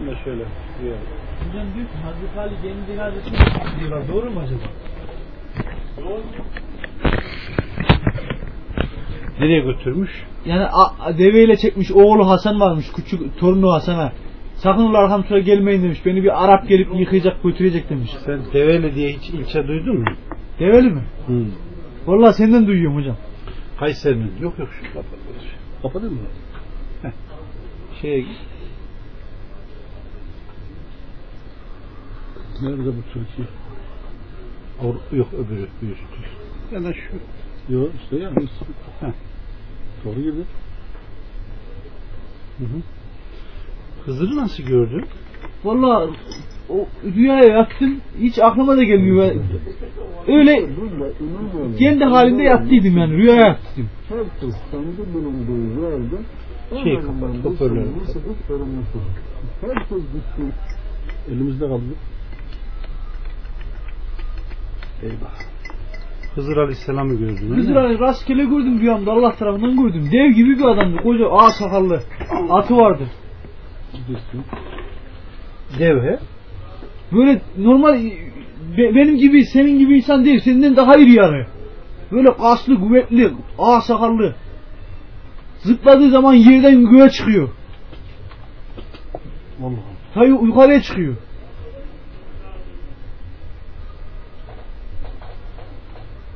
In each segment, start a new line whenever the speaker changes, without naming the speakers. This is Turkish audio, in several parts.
Bunu da şöyle diyor.
Hocam diyor ki Hazreti Ali kendi cenazesini diyorlar. Doğru mu acaba?
Nereye götürmüş?
Yani a- a- deveyle çekmiş oğlu Hasan varmış. Küçük torunu Hasan'a. Sakın ola arkam sıra gelmeyin demiş. Beni bir Arap gelip yıkayacak götürecek demiş.
Sen Develi diye hiç ilçe duydun mu?
Develi mi?
Hı.
Vallahi senden duyuyorum hocam.
Kayseri'nin. Yok yok şu kapalı. Kapadın mı? Heh. Şeye git. Nerede bu Türkiye? Or yok öbürü. Bir üstü. Ya da şu. Yok işte ya. Doğru gibi. Hı hı. Hızır'ı nasıl gördün?
Vallahi o rüyaya yattım. Hiç aklıma da gelmiyor. Ben Öyle kendi halinde yattıydım yani. Rüyaya yattım.
Herkes kendi bulunduğu yerde
Şey, kapat, hoparlörü.
Herkes.
Elimizde kaldı. Eyvah. Hızır Aleyhisselam'ı gördün.
Hızır? Ali rastgele gördüm rüyamda Allah tarafından gördüm. Dev gibi bir adamdı. Koca ağ sakallı. Atı vardı.
Dev he?
Böyle normal be- benim gibi senin gibi insan değil. Senden daha iri yarı. Böyle kaslı, kuvvetli, ağ sakallı. Zıpladığı zaman yerden göğe çıkıyor.
Vallahi.
Ta yu- yukarıya çıkıyor.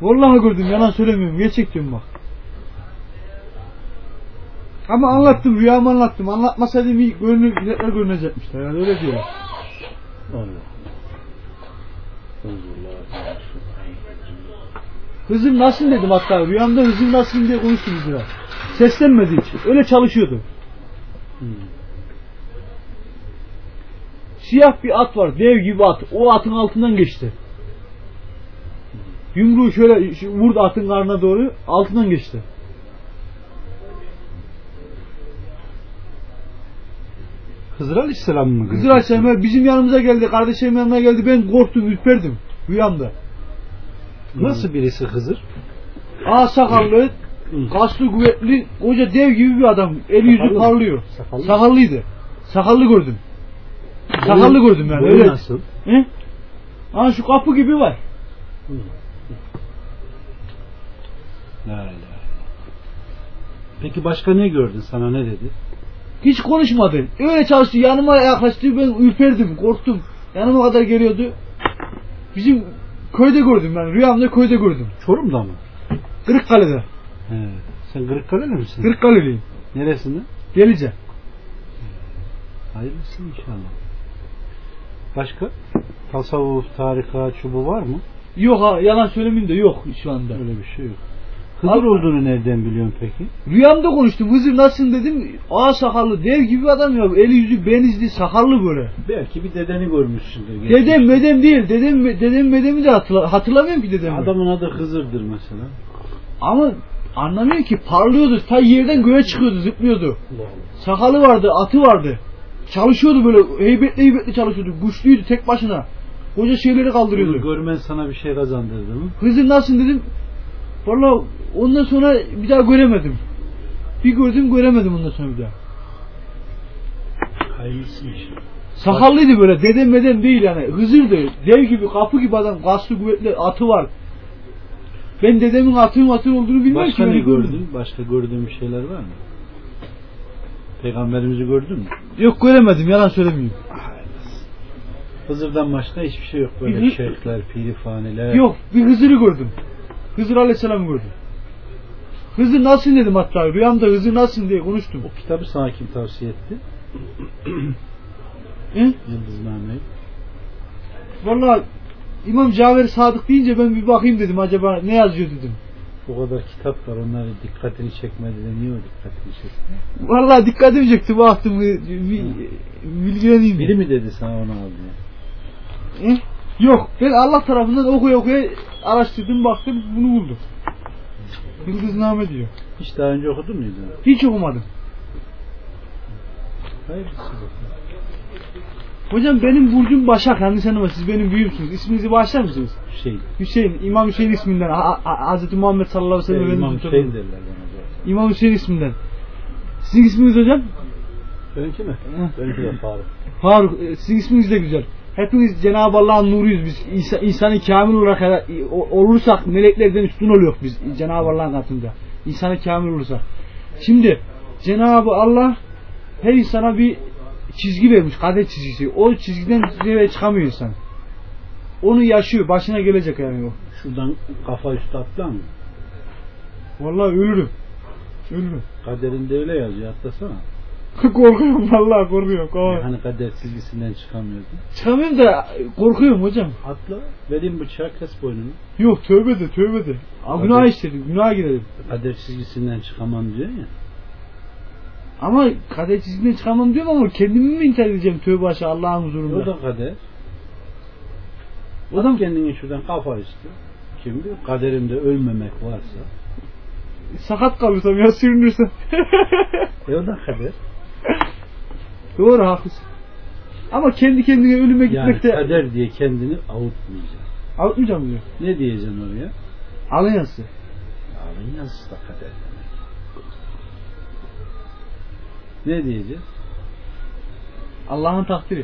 Vallahi gördüm yalan söylemiyorum. Gerçek diyorum bak. Ama anlattım rüyamı anlattım. Anlatmasaydım iyi görünür, milletler görünecekmişler. Yani öyle.
Allah.
Hızım nasıl dedim hatta rüyamda hızım nasıl diye konuştum Hızır'a. Seslenmedi hiç. Öyle çalışıyordu.
Hmm.
Siyah bir at var. Dev gibi at. O atın altından geçti. Yumruğu şöyle vurdu atın karnına doğru. Altından geçti.
Hızır Aleyhisselam mı?
Hızır Aleyhisselam bizim yanımıza geldi. Kardeşim yanıma geldi. Ben korktum, ürperdim. Rüyamda.
Nasıl birisi Hızır?
Aa sakallı, kaslı, kuvvetli, koca dev gibi bir adam. Eli yüzü
Sakallı
parlıyor.
Sakallı.
Sakallıydı. Sakallı gördüm. Sakallı gördüm yani.
boyu
Öyle.
nasıl?
He? Aa şu kapı gibi var.
La ilahe. Peki başka ne gördün? Sana ne dedi?
Hiç konuşmadı. Öyle çalıştı. Yanıma yaklaştı. Ben ürperdim. Korktum. Yanıma kadar geliyordu. Bizim köyde gördüm ben. Rüyamda köyde gördüm.
Çorum'da mı?
Kırıkkale'de.
He. Sen Kırıkkale'li misin?
Kırıkkale'liyim.
Neresinde?
Delice.
Hayırlısı inşallah. Başka? Tasavvuf, tarikat, çubu var mı?
Yok ha yalan söylemeyeyim de yok şu anda.
Öyle bir şey yok. Hızır
Abi-
olduğunu nereden biliyorsun peki?
Rüyamda konuştum. Hızır nasılsın dedim. Aa sakallı dev gibi adam ya. Eli yüzü benizli sakallı böyle.
Belki bir dedeni görmüşsündür.
Dedem medem değil. Dedem dedem medemi de hatırla, hatırlamıyorum ki dedemi.
Adamın adı Hızır'dır mesela.
Ama anlamıyorum ki parlıyordu. Ta yerden göğe çıkıyordu, zıplıyordu. Sakalı vardı, atı vardı. Çalışıyordu böyle heybetli heybetli çalışıyordu. Güçlüydü tek başına. Koca şeyleri
Bunu
kaldırıyordu.
görmen sana bir şey kazandırdı mı?
Hızır nasılsın dedim. Valla ondan sonra bir daha göremedim. Bir gördüm göremedim ondan sonra bir daha.
Hayırlısı inşallah.
Sakallıydı böyle dedem medem değil yani. Hızırdı. Dev gibi kapı gibi adam. Kaslı kuvvetli atı var. Ben dedemin atının atı olduğunu bilmem
Başka
ki.
ne gördün? Başka gördüğün bir şeyler var mı? Peygamberimizi gördün mü?
Yok göremedim yalan söylemeyeyim.
Hızır'dan başka hiçbir şey yok. Böyle şeyhler, pirifaniler.
Yok bir Hızır'ı gördüm. Hızır Aleyhisselam gördüm. Hızır nasılsın dedim hatta. Rüyamda Hızır nasılsın diye konuştum.
O kitabı sana kim tavsiye etti? Yıldızname'yi.
Valla İmam Cafer Sadık deyince ben bir bakayım dedim acaba ne yazıyor dedim.
O kadar kitap var. Onları dikkatini çekmedi de niye o dikkatini çekti?
Valla dikkatimi çekti baktım bilgileneyim.
Biri mi dedi sana onu al diye?
Yok ben Allah tarafından okuya okuya araştırdım baktım bunu buldum. Yıldızname diyor.
Hiç daha önce okudun muydu?
Hiç okumadım.
Hayırlısı.
Hocam benim burcum Başak yanlış anlama siz benim büyüğümsünüz. İsminizi bağışlar mısınız?
Şey,
Hüseyin, İmam Hüseyin isminden. Ha, ha, Hazreti Muhammed sallallahu aleyhi ve sellem.
İmam Hüseyin
torunu.
derler bana.
İmam Hüseyin isminden. Sizin isminiz hocam?
Benimki mi? Benimki de Faruk.
Faruk e, sizin isminiz de güzel. Hepimiz Cenab-ı Allah'ın nuruyuz biz. İnsanı kamil olarak olursak meleklerden üstün oluyor biz Cenab-ı Allah'ın katında. İnsanı kamil olursak. Şimdi Cenab-ı Allah her insana bir çizgi vermiş. Kader çizgisi. O çizgiden çıkamıyor insan. Onu yaşıyor. Başına gelecek yani o.
Şuradan kafa üstü atlan mı?
Vallahi ölürüm. Ölürüm.
Kaderinde öyle yazıyor atlasana.
korkuyorum vallahi korkuyorum. korkuyorum.
Hani kader çizgisinden çıkamıyordun.
Çıkamıyorum da korkuyorum hocam.
Atla, vereyim bıçağı kes boynunu.
Yok tövbe de tövbe de.
Hadi.
günah işledim. Günah girelim.
Kader çizgisinden çıkamam diyor ya.
Ama kader çizgiden çıkamam diyorum ama kendimi mi intihar edeceğim tövbe aşağı Allah'ın
O
huzurunda.
da kader.
O da
Kendini şuradan kafa üstü. Kim bilir kaderimde ölmemek varsa.
sakat kalırsam ya sürünürsem.
E o da kader.
Doğru haklısın. Ama kendi kendine ölüme
Yani
gitmek de
kader diye kendini avutmayacaksın.
avutmayacağım diyor.
Ne diyeceksin oraya?
Alın yazısı.
Alın yazısı da kader demek. Ne diyeceğiz?
Allah'ın takdiri.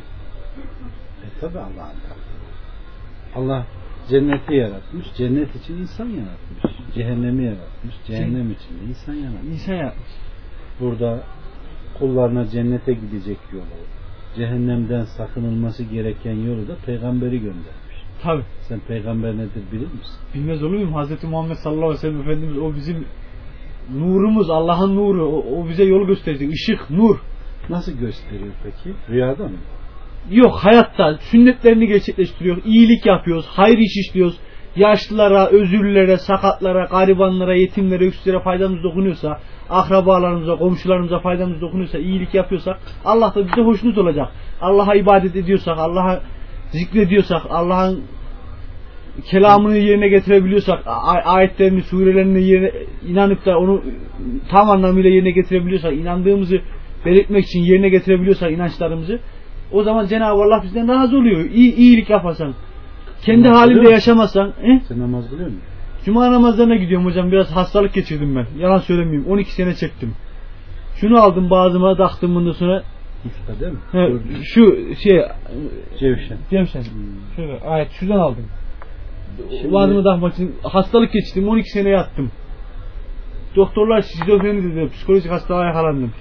E tabi Allah'ın takdiri. Allah cenneti yaratmış, cennet için insan yaratmış. Cehennemi yaratmış, cehennem için de insan yaratmış.
İnsan yapmış.
Burada kullarına cennete gidecek yolu, cehennemden sakınılması gereken yolu da peygamberi göndermiş.
Tabi.
Sen peygamber nedir bilir misin?
Bilmez olur muyum? Hazreti Muhammed sallallahu aleyhi ve sellem Efendimiz o bizim nurumuz, Allah'ın nuru. O, o bize yol gösterecek. Işık, nur.
Nasıl gösteriyor peki? Rüyada mı?
Yok hayatta sünnetlerini gerçekleştiriyor. iyilik yapıyoruz. Hayır iş işliyoruz. Yaşlılara, özürlülere, sakatlara, garibanlara, yetimlere, öksüzlere faydamız dokunuyorsa, akrabalarımıza, komşularımıza faydamız dokunuyorsa, iyilik yapıyorsak Allah da bize hoşnut olacak. Allah'a ibadet ediyorsak, Allah'a zikrediyorsak, Allah'ın kelamını yerine getirebiliyorsak, ayetlerini, surelerini yerine inanıp da onu tam anlamıyla yerine getirebiliyorsak, inandığımızı belirtmek için yerine getirebiliyorsak inançlarımızı, o zaman Cenab-ı Allah bizden razı oluyor. İyi, iyilik yaparsan, kendi
Namaz
halinde yaşamazsan, he?
Sen namaz kılıyor musun?
Cuma namazlarına gidiyorum hocam. Biraz hastalık geçirdim ben. Yalan söylemeyeyim. 12 sene çektim. Şunu aldım bazıma taktım bundan sonra.
Usta değil mi? Gördüm.
şu şey
Cevşen.
sen.
Hmm.
Şöyle ayet şuradan aldım.
Şimdi-
Bazıma takmak için hastalık geçirdim. 12 sene yattım. Doktorlar şizofreni dedi. Psikolojik hastalığa yakalandım.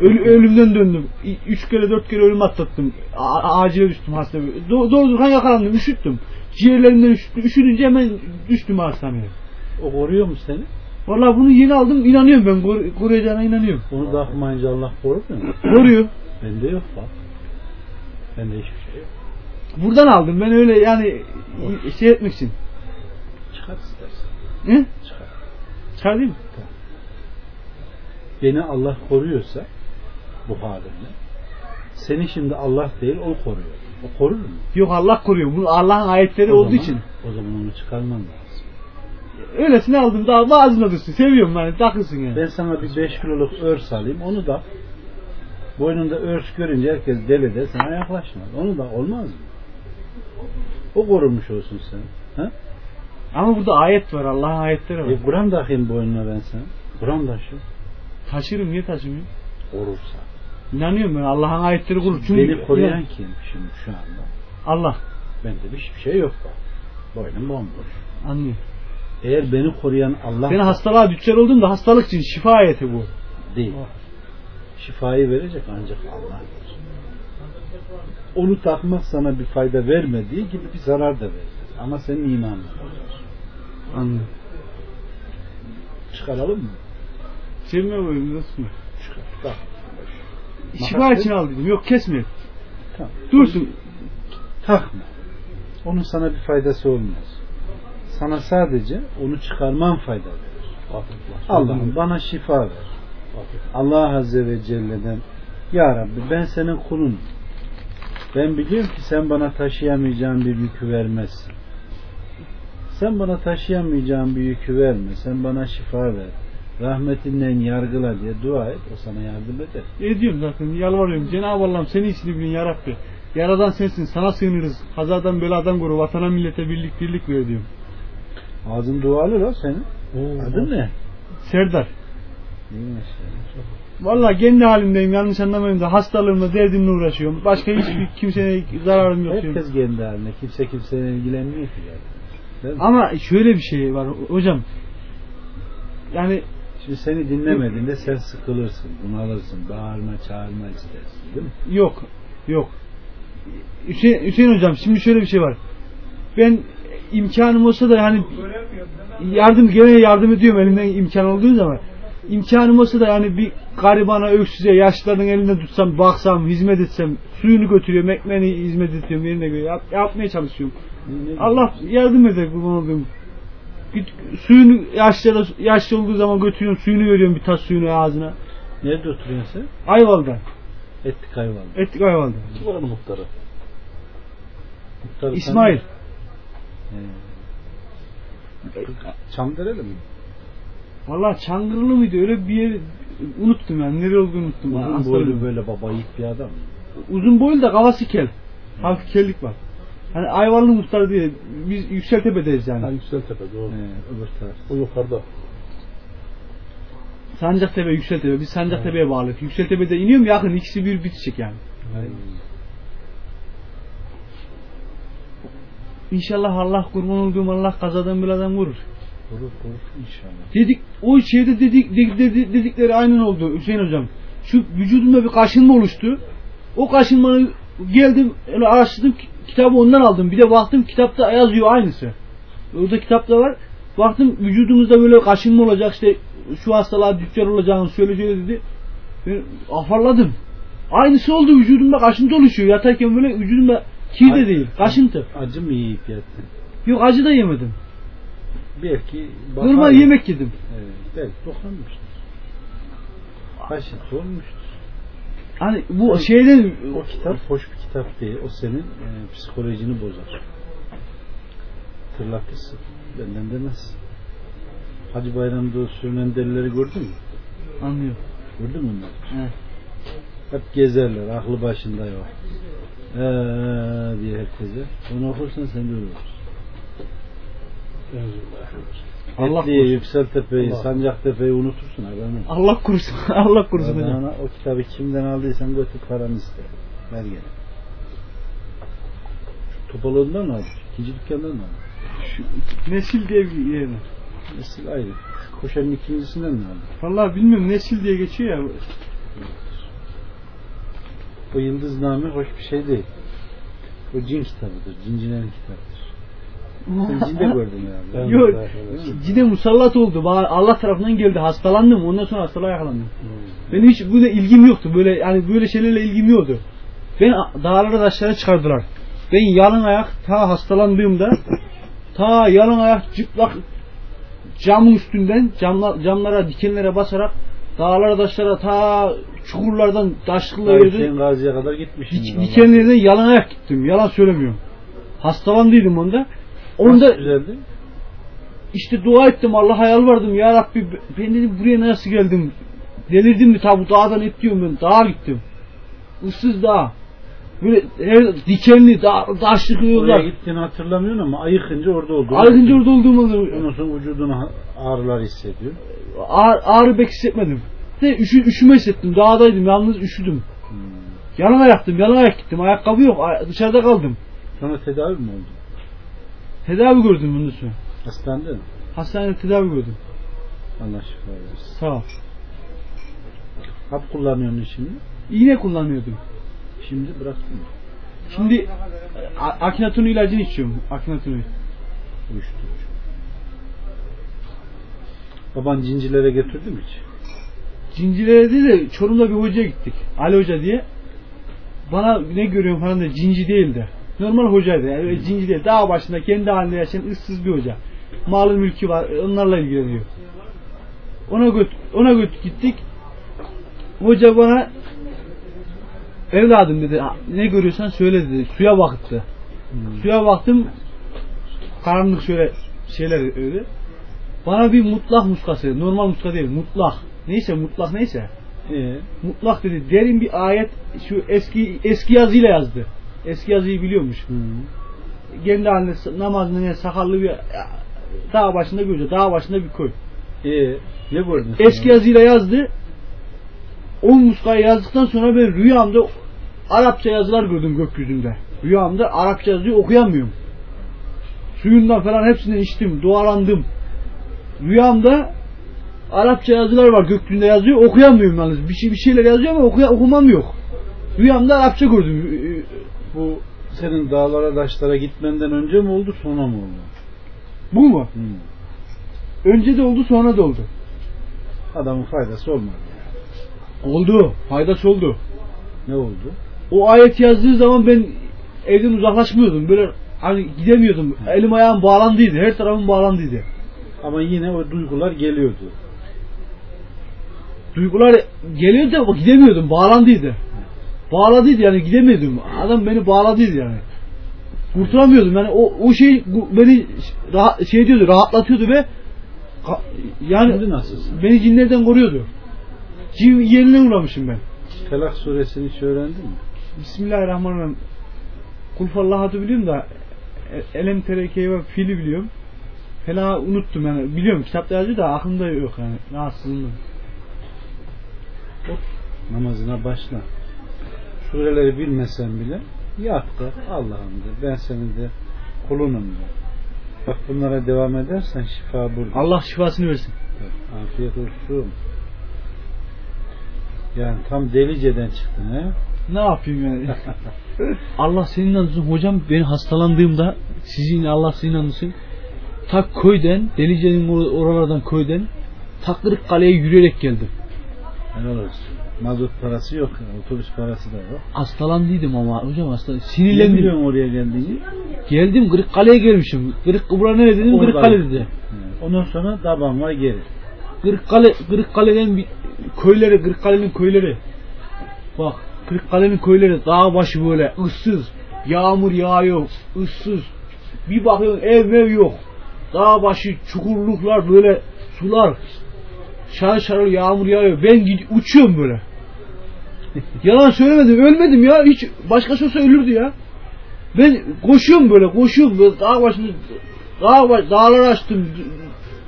Ölü, ölümden döndüm. 3 kere 4 kere ölüm atlattım. A- acile düştüm hasta. Do- doğru dururken yakalandım. Üşüttüm. Ciğerlerimden üşüttüm. Üşüdünce hemen düştüm hastaneye.
O koruyor mu seni?
Vallahi bunu yeni aldım. inanıyorum ben. Kor- koruyacağına inanıyorum.
Onu takmayınca Allah korumuyor mu?
Koruyor.
Bende yok bak. Bende hiçbir şey yok.
Buradan aldım. Ben öyle yani şey etmek için.
Çıkar istersen.
He?
Çıkar.
Çıkarayım mı?
Beni Allah koruyorsa bu halimle seni şimdi Allah değil o koruyor. O korur mu?
Yok Allah koruyor. Bu Allah'ın ayetleri
O
olduğu
zaman-
için.
O zaman onu çıkarman lazım.
Öylesine aldım. Daha bazında dursun. Seviyorum yani. Takılsın yani.
Ben sana bir 5 kiloluk örs alayım onu da boynunda örs görünce herkes deli de sana yaklaşmaz. Onu da olmaz mı? O korunmuş olsun sen. Ha?
Ama burada ayet var. Allah'ın ayetleri var.
E buram takayım boynuna ben sana. Buram da şu.
Taşırım. Niye taşımıyorum?
Korursa.
İnanıyorum ben. Allah'ın ayetleri korur. Çünkü
Beni koruyan
Yani
kim şimdi şu anda?
Allah.
Bende hiçbir şey yok bak. Boynum bomboş.
Anlıyor.
Eğer beni koruyan Allah
Ben hastalığa düşer oldum da hastalık için şifa ayeti bu.
değil. Şifayı verecek ancak Allah. Onu takmak sana bir fayda vermediği gibi bir zarar da verir. Ama senin imanın olur.
Anlıyor.
Çıkaralım mı?
Çelme koyayım. Nasıl mı?
Çıkar. Bak.
Şifa için al dedim. Yok kesme.
Tamam.
Dursun.
Takma. Onun sana bir faydası olmaz. Sana sadece onu çıkarman fayda verir. Allah'ım bana şifa ver. Allah Azze ve Celle'den Ya Rabbi ben senin kulun. Ben biliyorum ki sen bana taşıyamayacağın bir yükü vermezsin. Sen bana taşıyamayacağın bir yükü verme. Sen bana şifa ver. Rahmetinden yargıla diye dua et. O sana yardım eder.
Ediyorum zaten. Yalvarıyorum. Cenab-ı Allah'ım senin ismini bilin ya Rabbi. Yaradan sensin. Sana sığınırız. Kazadan beladan koru. Vatana millete birlik dirlik ver diyorum.
Ağzın dualı la senin. Adın ne?
Serdar. Vallahi kendi halimdeyim yanlış anlamayın da hastalığımla derdimle uğraşıyorum. Başka hiçbir kimseye zararım yok. diyorum.
Herkes kendi haline. Kimse kimseyle ilgilenmiyor ki mi?
Ama şöyle bir şey var hocam. Yani
Şimdi seni dinlemediğinde sen sıkılırsın, bunalırsın, bağırma, çağırma istersin değil mi?
yok. Yok. Hüseyin, Hüseyin hocam şimdi şöyle bir şey var. Ben imkanım olsa da hani yardım gene yardım ediyorum elimden imkan olduğu zaman. İmkanım olsa da yani bir garibana, öksüze, yaşlıların elinden tutsam, baksam, hizmet etsem, suyunu götürüyorum, ekmeğini hizmet ediyorum, yerine göre yap, yapmaya çalışıyorum. Allah yardım eder kurban olduğum. Git, suyunu yaşlı, yaşlı olduğu zaman götürüyorum, suyunu veriyorum bir tas suyunu ağzına.
Nerede oturuyorsun sen?
Ayvalı'da.
Ettik hayvan.
Ettik Ayvalı'da.
Kim oranın muhtarı?
Muhtarı
İsmail.
He. Çamdereli mi?
Valla Çangırlı mıydı? Öyle bir yer unuttum yani. Nereye olduğunu unuttum.
Uzun boylu böyle baba yiğit bir adam.
Uzun boylu da kafası kel. Hafif kellik var. Hani Ayvalı muhtarı diye biz Yükseltepe'deyiz yani.
Ha Yükseltepe doğru.
He, öbür taraf.
O yukarıda.
Sancaktepe, Yükseltepe. Biz Sancaktepe'ye bağlıyız. Yükseltepe'de iniyorum yakın. ikisi bir bitecek yani. İnşallah Allah kurban olduğum Allah kazadan beladan vurur.
Vurur vurur inşallah.
Dedik o şeyde dedik, dedik, dedik- dedikleri aynen oldu Hüseyin hocam. Şu vücudumda bir kaşınma oluştu. O kaşınmanı geldim öyle araştırdım ki- kitabı ondan aldım. Bir de baktım kitapta yazıyor aynısı. Orada kitapta var. Baktım vücudumuzda böyle kaşınma olacak işte şu hastalığa düşer olacağını şöyle dedi. Ben afarladım. Aynısı oldu vücudumda kaşıntı oluşuyor. Yatarken böyle vücudumda kir de değil. Kaşıntı.
Acı mı yiyip yattın?
Yok acı da yemedim.
Belki
Normal yemek yedim.
Evet, belki dokunmuştur. Kaşıntı olmuştur.
Hani bu şeyden
O kitap hoş bir kitap değil. O senin e, psikolojini bozar. Tırlatırsın. Benden demez. Hacı Bayram'da o sürünen delileri gördün mü?
anlıyor.
Gördün mü onları?
Evet.
Hep gezerler. Aklı başında yok. Eee diye herkese. Onu okursan sen de ölürsün.
Allah
Allah diye
korusun.
Yükseltepe'yi,
Allah.
Sancaktepe'yi unutursun adamı.
Allah korusun. Allah korusun hocam.
O kitabı kimden aldıysan götür paranı iste. Ver. Şu Topalığından mı aldın? İkinci dükkandan mı aldın?
Şu nesil diye bir yer var.
Nesil ayrı. Koşanın ikincisinden mi aldın?
Vallahi bilmiyorum nesil diye geçiyor ya.
O yıldızname hoş bir şey değil. O cin kitabıdır. Cincilerin kitabıdır. Sen cin de gördün herhalde.
Yok. Cine musallat oldu. Allah tarafından geldi. Hastalandım. Ondan sonra hastalığa yakalandım. Benim hiç buna ilgim yoktu. Böyle yani böyle şeylerle ilgim yoktu. Beni dağlara taşlara çıkardılar. Ben yalın ayak ta hastalandığımda ta yalın ayak çıplak camın üstünden camla, camlara dikenlere basarak dağlara taşlara ta çukurlardan yerde
Hüseyin Gazi'ye kadar gitmişsin.
dik, dikenlerden yalan ayak gittim. Yalan söylemiyorum. Hastalandıydım onda. Onda
Nasıl düzeldi?
işte dua ettim Allah'a yalvardım. Ya Rabbi ben dedim buraya nasıl geldim? Delirdim mi? Tabi dağdan et diyorum ben dağa gittim. Issız dağ. Böyle her dikenli dağ, taşlık
Oraya
yollar
gittiğini hatırlamıyorsun ama ayıkınca orada olduğunu.
ayrıca orada olduğumu
Ondan sonra vücuduna ağrılar hissediyor.
ağrı, ağrı pek hissetmedim. De üşü, üşüme hissettim. Dağdaydım yalnız üşüdüm.
Hmm.
yalan ayaktım yalan ayak gittim. Ayakkabı yok dışarıda kaldım.
Sonra tedavi mi oldu?
Tedavi gördüm bundan sonra
Hastanede mi?
hastanede tedavi gördüm
Allah şifa versin.
sağ ol
Hap kullanıyorsun şimdi.
iğne kullanıyordum
Şimdi bıraktın mı?
Şimdi a- Akinaton ilacını içiyorum. Akinaton.
Uyuşturucu. Baban cincilere götürdü mü hiç?
Cincilere değil de Çorum'da bir hocaya gittik. Ali Hoca diye. Bana ne görüyorum falan da cinci değildi. Normal hocaydı. Yani öyle cinci değil. Dağ başında kendi halinde yaşayan ıssız bir hoca. Malı mülkü var. Onlarla ilgileniyor. Ona göt ona göt gittik. Hoca bana evladım dedi. Ne görüyorsan söyle dedi. Suya baktı. Suya baktım. Karanlık şöyle şeyler öyle. Bana bir mutlak muskası. Normal muska değil. Mutlak. Neyse mutlak neyse.
Ee,
Mutlak dedi. Derin bir ayet şu eski eski yazıyla yazdı. Eski yazıyı biliyormuş.
hı.
Kendi halinde namazını ne sakallı bir dağ başında görüyor. Dağ başında bir koy.
Ee, ne sen?
Eski yazıyla yazdı. 10 muskayı yazdıktan sonra ben rüyamda Arapça yazılar gördüm gökyüzünde. Rüyamda Arapça yazıyı okuyamıyorum. Suyundan falan hepsinden içtim, dualandım. Rüyamda Arapça yazılar var gökyüzünde yazıyor, okuyamıyorum yalnız. Bir, şey, bir şeyler yazıyor ama okuya, okumam yok. Rüyamda Arapça gördüm.
Bu senin dağlara taşlara gitmenden önce mi oldu sonra mı oldu?
Bu mu?
Hmm.
Önce de oldu sonra da oldu.
Adamın faydası olmadı. yani.
Oldu. Faydası oldu.
Ne oldu?
O ayet yazdığı zaman ben evden uzaklaşmıyordum. Böyle hani gidemiyordum. Elim ayağım bağlandıydı. Her tarafım bağlandıydı.
Ama yine o duygular geliyordu.
Duygular geliyordu ama gidemiyordum. Bağlandıydı. Bağladıydı yani gidemiyordum. Adam beni bağladıydı yani. Kurtulamıyordum yani o, o şey beni rahat, şey diyordu rahatlatıyordu ve yani beni cinlerden koruyordu. Cin yerine uğramışım ben.
Felak suresini hiç öğrendin mi?
Bismillahirrahmanirrahim. Kul fallahatu biliyorum da e- elem terekeyi ve fili biliyorum. Fela unuttum yani. Biliyorum kitapta yazıyor da aklımda yok yani. Rahatsızlığım.
Namazına başla. Sureleri bilmesen bile yap da Allah'ım de ben senin de kulunum de. Bak bunlara devam edersen şifa burada.
Allah şifasını versin.
Afiyet olsun. Yani tam deliceden çıktın he?
Ne yapayım yani? Allah senin anlasın. Hocam ben hastalandığımda sizin Allah sizin anlasın. Ta köyden, Delice'nin or- oralardan köyden Takırık Kale'ye yürüyerek geldim.
Helal olsun. Mazot parası yok. yani, Otobüs parası da yok.
Hastalandıydım ama hocam hasta
Ne
sinirlendim.
biliyorsun oraya geldiğini?
Geldim Kırık Kale'ye gelmişim. Kırık Kıbra ne dedim?
Orada.
Kale dedi.
Evet. Ondan sonra daban var geri.
Kırıkkale, Kırıkkale'den bir köyleri, Kırıkkale'nin köyleri. Bak, Kırıkkale'nin köyleri dağ başı böyle ıssız. Yağmur yağıyor, ıssız. Bir bakıyorsun ev mev yok. Dağ başı çukurluklar böyle sular. Şarıl şarıl yağmur yağıyor. Ben gid- uçuyorum böyle. Yalan söylemedim, ölmedim ya. Hiç başkası olsa ölürdü ya. Ben koşuyorum böyle, koşuyorum böyle dağ başında dağ baş, dağları açtım,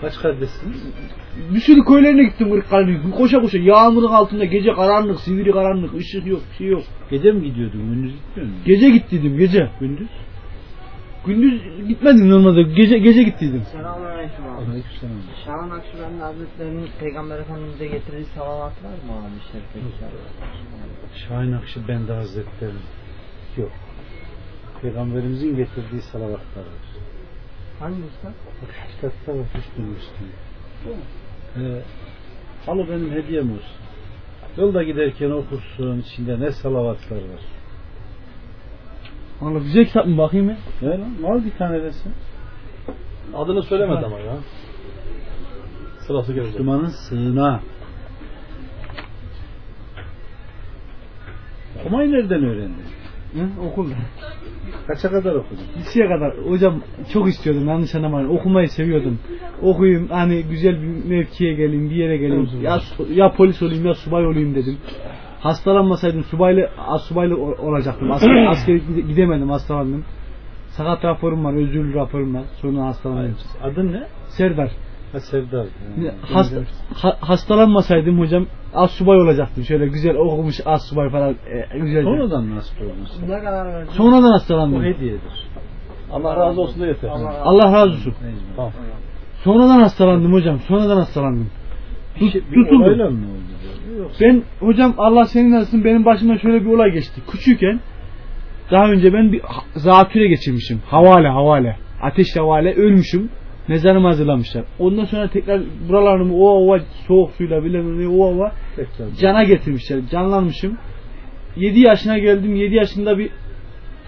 Kaç kardeşsiniz?
bir sürü köylerine gittim Kırıkkale'nin. Koşa koşa yağmurun altında gece karanlık, sivri karanlık, ışık yok, bir şey yok.
Gece mi gidiyordun? Gündüz gitmiyor musun?
Gece gittiydim gece.
Gündüz?
Gündüz gitmedim normalde. Gece gece gittiydim.
Selamünaleyküm abi.
Aleykümselam.
Şahan Akşebendi Hazretleri'nin Peygamber Efendimiz'e getirdiği salavat var mı abi şerifte?
Şahin Akşebendi Hazretleri. Yok. Peygamberimizin getirdiği salavatlar var.
Hangisi?
Bak kitapta var üstün üstün. Ee, al o benim hediyem olsun. Yolda giderken okursun içinde ne salavatlar var.
Valla güzel kitap mı bakayım ya?
Ver lan al bir tane resim.
Adını söylemedi ama ya. Sırası gelecek.
Müslümanın sığınağı. Okumayı nereden öğrendin?
Hı? Okulda.
Kaça kadar okudun?
Liseye kadar hocam çok istiyordum yanlış anlamayın. Okumayı seviyordum. Okuyayım hani güzel bir mevkiye geleyim bir yere geleyim. Ya, ya polis olayım ya subay olayım dedim. Hastalanmasaydım subaylı, subaylı o- olacaktım. Asker, askere gide- gidemedim hastalandım. Sakat raporum var, özürlü raporum var. Sonra hastalandım.
Adın ne?
Serdar.
Ha Sevdar. Ha,
Hasta, ha- hastalanmasaydım hocam az subay olacaktım. Şöyle güzel okumuş az subay falan e, güzel.
Sonradan
kadar verdin?
Sonradan
Bu
hastalandım.
hediyedir.
Allah razı olsun da yeter.
Allah razı
Allah razı olsun.
Tamam.
Sonradan hastalandım hocam. Sonradan hastalandım.
Bir, şey, bir
tutuldu. Ben hocam Allah senin arasın benim başıma şöyle bir olay geçti. Küçükken daha önce ben bir zatüre geçirmişim. Havale havale. Ateş havale ölmüşüm. Mezarımı hazırlamışlar. Ondan sonra tekrar buralarımı o ova soğuk suyla bilmem ne o ova cana getirmişler. Canlanmışım. 7 yaşına geldim. 7 yaşında bir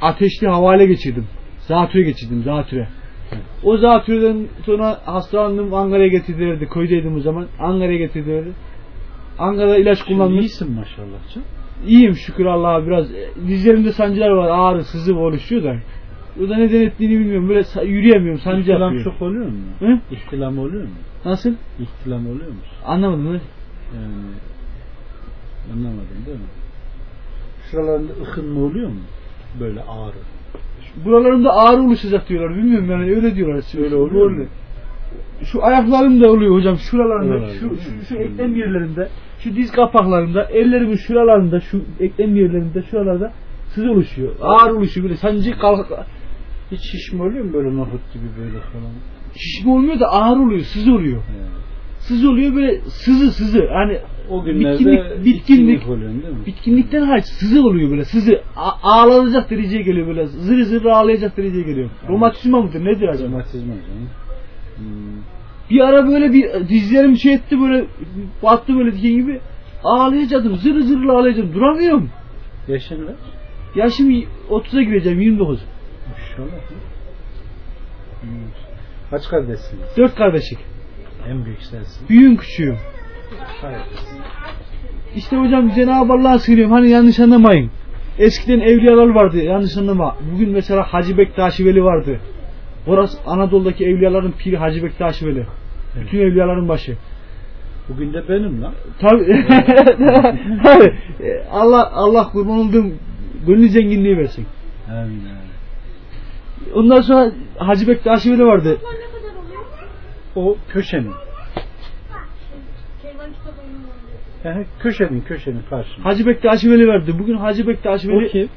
ateşli havale geçirdim. Zatüre geçirdim. Zatüre. O zatürreden sonra hastalandım. Ankara'ya getirdilerdi. Köydeydim o zaman. Ankara'ya getirdilerdi. Ankara'da ilaç
Şimdi
kullandım.
iyisin maşallah. canım.
İyiyim şükür Allah'a biraz. e, Dizlerimde sancılar var. Ağrı, sızı oluşuyor da. O da neden ettiğini bilmiyorum. Böyle yürüyemiyorum. Sancı
İhtilam
yapıyor.
çok oluyor mu?
Hı?
İhtilam oluyor mu?
Nasıl?
İhtilam oluyor mu?
Anlamadım mı?
Yani anlamadım değil mi? Şuralarında ıkınma oluyor mu? Böyle ağrı.
Buralarımda ağrı oluşacak diyorlar. Bilmiyorum yani öyle diyorlar.
Öyle oluyor mu?
Şu ayaklarımda oluyor hocam şuralarında, şu, şu, şu eklem yerlerinde, şu diz kapaklarında, ellerimin şuralarında, şu eklem yerlerinde, şuralarda sız oluşuyor. Ağır oluşuyor böyle sancı kalk
Hiç şişme oluyor mu böyle nohut gibi böyle falan?
şişme olmuyor da ağır oluyor, sız oluyor.
He.
Sız oluyor böyle sızı sızı. Hani
O günlerde
bitkinlik, bitkinlik,
oluyor değil mi?
bitkinlikten hariç sızı oluyor böyle sızı. A- ağlanacak dereceye geliyor böyle. Zır zır ağlayacak dereceye geliyor. Romatizma mıdır nedir acaba?
Romatizma canım.
Bir ara böyle bir dizlerim şey etti böyle battı böyle diken gibi ağlayacaktım. Zır zır ağlayacaktım. Duramıyorum.
Yaşın kaç?
Yaşım 30'a gireceğim 29.
Maşallah. Hmm. Kaç kardeşsiniz?
Dört kardeşik.
En büyük sensin.
Büyüğüm küçüğüm.
Hayırlısı.
İşte hocam Cenab-ı Allah'a sığınıyorum. Hani yanlış anlamayın. Eskiden evliyalar vardı. Yanlış anlama. Bugün mesela Hacı Bektaşi Veli vardı. Orası Anadolu'daki evliyaların piri Hacı Bektaşi Veli. Bütün evliyaların başı.
Bugün de benim lan.
Tabii. Allah Allah kurban olduğum gönlü zenginliği versin.
Amin.
Ondan sonra Hacı Bektaşi Veli vardı.
O köşenin. Yani köşenin köşenin karşısında.
Hacı Bektaşi Veli vardı. Bugün Hacı Bektaşi Veli
O kim?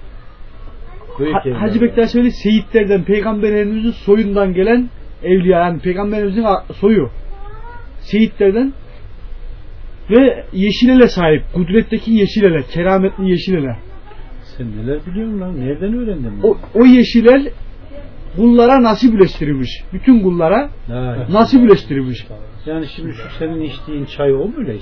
Ha-. Hacı Bektaş Veli Seyitlerden Peygamberimizin soyundan gelen evliya yani Peygamberimizin soyu. Seyitlerden ve yeşilele sahip. Kudretteki yeşilele, kerametli yeşilele.
Sen neler biliyorsun lan? Nereden öğrendin
O,
bunu?
o yeşilel kullara nasip üleştirilmiş. Bütün kullara
La-
nasip üleştirilmiş.
Yani şimdi şu senin içtiğin çay o mu öyle?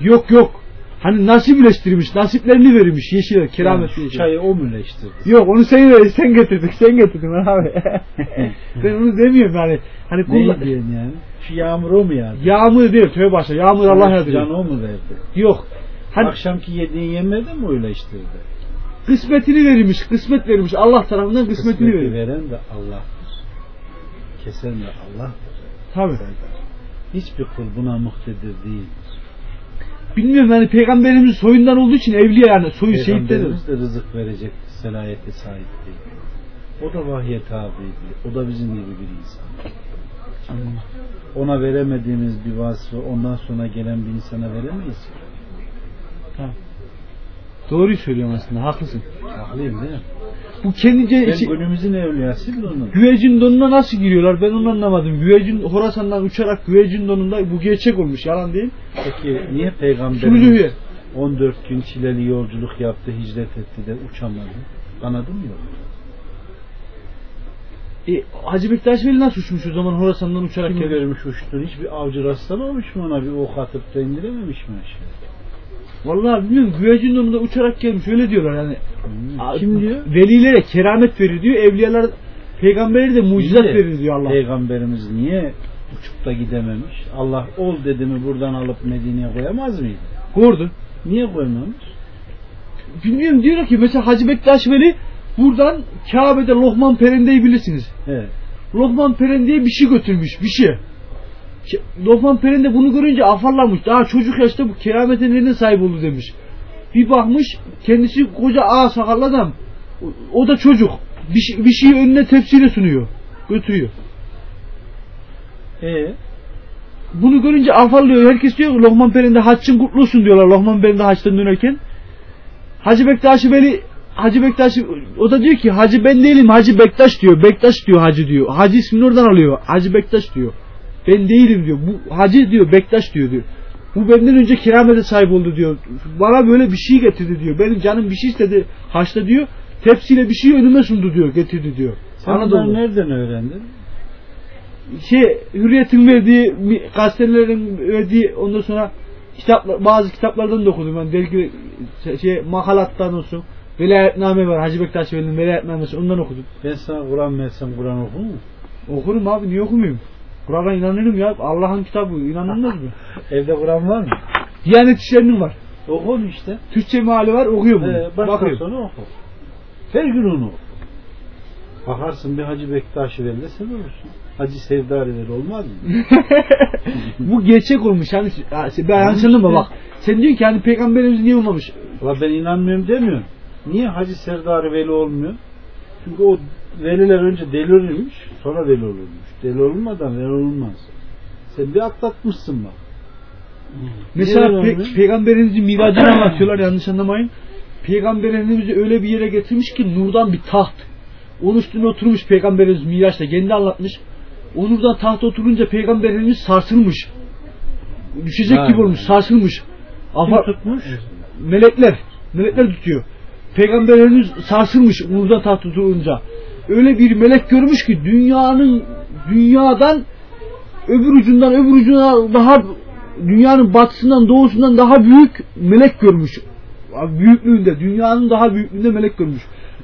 Yok yok. Hani nasip üleştirilmiş. Nasiplerini verilmiş yeşilel,
Yani
kerametli
şu
yeşilel.
çayı o mu öyle içtirdi?
Yok onu sen sen getirdin. Sen getirdin abi. ben onu demiyorum yani. Hani kulla-
Ne diyorsun yani? Şu yağmur o mu yani?
Yağmur değil tövbe başla. Yağmur Allah
Can
yardımcı.
o mu verdi?
Yok. Hani
Akşamki yediğin yemeği de mi öyle içtirdi?
kısmetini verilmiş, kısmet verilmiş. Allah tarafından kısmetini
Kısmeti
verilmiş.
veren de Allah'tır. Kesen de Allah'tır.
Tabii.
Hiçbir kul buna muhtedir değildir.
Bilmiyorum yani peygamberimiz soyundan olduğu için evliya yani soyu.
Peygamberimiz de rızık verecek selayeti sahip değil. O da vahye tabi değil. O da bizim gibi bir insan. Ona veremediğimiz bir vasfı ondan sonra gelen bir insana veremeyiz.
Doğruyu söylüyorum aslında haklısın.
Haklıyım değil mi?
Bu kendince
Ben
şey-
günümüzün evliyasıyım da onun.
güvecin donuna nasıl giriyorlar ben onu anlamadım. Güvecin Horasan'dan uçarak güvecin donunda bu gerçek olmuş yalan değil.
Peki niye peygamberimiz 14 gün çileli yolculuk yaptı, hicret etti de uçamadı? Kanadı mı yok?
E, Hacı Bektaş Veli nasıl uçmuş o zaman Horasan'dan uçarak
Kim görmüş uçtuğunu hiçbir avcı rastlamamış mı ona bir ok atıp da indirememiş mi aşağı?
Vallahi bilmiyorum güvecin donunda uçarak gelmiş öyle diyorlar yani.
Hmm. Kim diyor?
Velilere keramet verir diyor. Evliyalar peygamberi de mucizat verir diyor Allah.
Peygamberimiz niye uçup da gidememiş? Allah ol dedi mi buradan alıp Medine'ye koyamaz mıydı?
Gördün.
Niye koymamış?
Bilmiyorum diyor ki mesela Hacı Bektaş Veli buradan Kabe'de Lokman Perende'yi bilirsiniz.
Evet.
Lokman Perende'ye bir şey götürmüş bir şey. Lokman Perende bunu görünce afallamış. Daha çocuk yaşta bu kerametin eline sahip oldu demiş. Bir bakmış kendisi koca ağa sakallı adam. O, da çocuk. Bir, şey, bir şeyi önüne tepsiyle sunuyor. Götürüyor.
E
Bunu görünce afallıyor. Herkes diyor ki Lokman Perinde haccın kutlu olsun diyorlar Lokman Perinde haçtan dönerken. Hacı Bektaş Veli Hacı Bektaş o da diyor ki Hacı ben değilim Hacı Bektaş diyor. Bektaş diyor Hacı diyor. Hacı ismini oradan alıyor. Hacı Bektaş diyor. Ben değilim diyor. Bu Hacı diyor Bektaş diyor diyor. Bu benden önce keramete sahip oldu diyor. Bana böyle bir şey getirdi diyor. Benim canım bir şey istedi haçta diyor. Tepsiyle bir şey önüme sundu diyor. Getirdi diyor.
sen
mı?
nereden öğrendin?
şey Hürriyet'in verdiği gazetelerin verdiği ondan sonra kitaplar, bazı kitaplardan da okudum ben dergi şey, şey makalattan olsun velayetname var Hacı Bektaş Veli'nin velayetnamesi ondan okudum.
Ben sana Kur'an versem Kur'an okur mu?
Okurum abi niye okumuyorum? Kur'an'a inanırım ya Allah'ın kitabı inanılmaz mı?
Evde Kur'an var mı?
Diyanet işlerinin var.
Oku işte.
Türkçe meali var okuyorum bunu.
Ee,
Bakıyorum.
sonra oku. Her gün onu oku. Bakarsın bir Hacı Bektaş'ı verir de sen olursun. Hacı Sevdari ver olmaz mı?
Bu gerçek olmuş yani ya, ben yanlış anlama bak. Sen diyorsun ki hani peygamberimiz niye olmamış?
Valla ben inanmıyorum demiyorum. Niye Hacı Serdari veli olmuyor? Çünkü o veliler önce deli olurmuş, sonra veli olurmuş. Deli olmadan veli olmaz. Sen bir atlatmışsın bak.
Mesela pe- peygamberimizin miracını anlatıyorlar yanlış anlamayın. Peygamberimizi öyle bir yere getirmiş ki nurdan bir taht. Onun üstüne oturmuş peygamberimiz Miraç'ta kendi anlatmış. O nurdan tahta oturunca peygamberimiz sarsılmış. Düşecek
Ha.
gibi olmuş, sarsılmış. Afa,
Kim tutmuş?
melekler, melekler tutuyor. Peygamberimiz sarsılmış nurdan tahta oturunca. Öyle bir melek görmüş ki dünyanın dünyadan öbür ucundan öbür ucuna daha dünyanın batısından doğusundan daha büyük melek görmüş. Büyüklüğünde, dünyanın daha büyüklüğünde melek görmüş.